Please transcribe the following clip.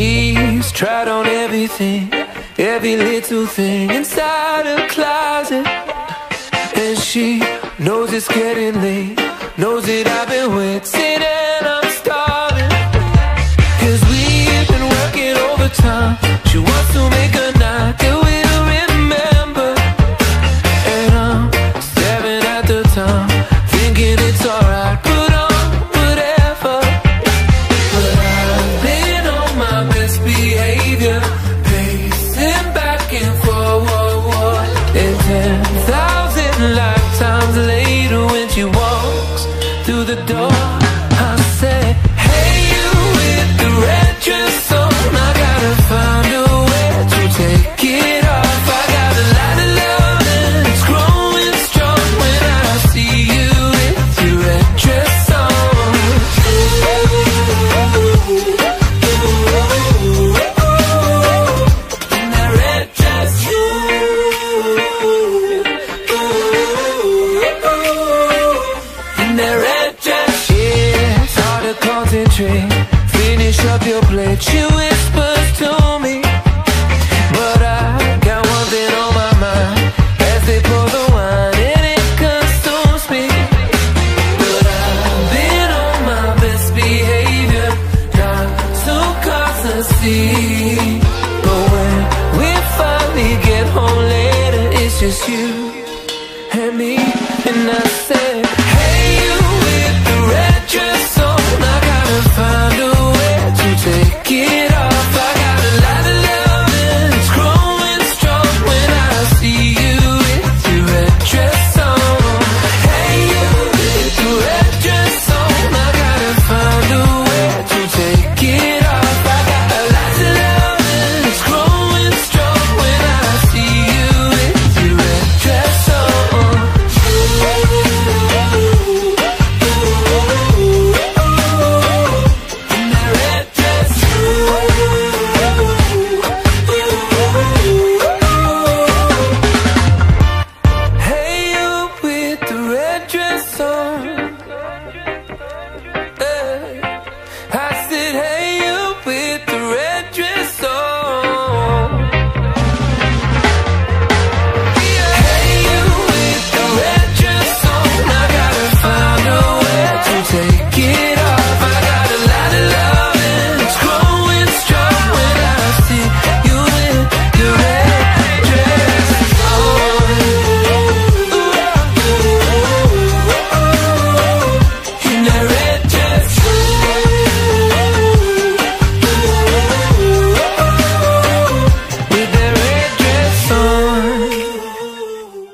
She's tried on everything, every little thing inside her closet. And she knows it's getting late, knows that I've been waiting and I'm starving. Cause we've been working overtime. She wants to make a And concentrate. Finish up your plate. She whispers to me, but I got one thing on my mind. As they pour the wine and it consumes me. But I've been on my best behavior, not to cause a scene. But when we finally get home later, it's just you and me. And I said, sun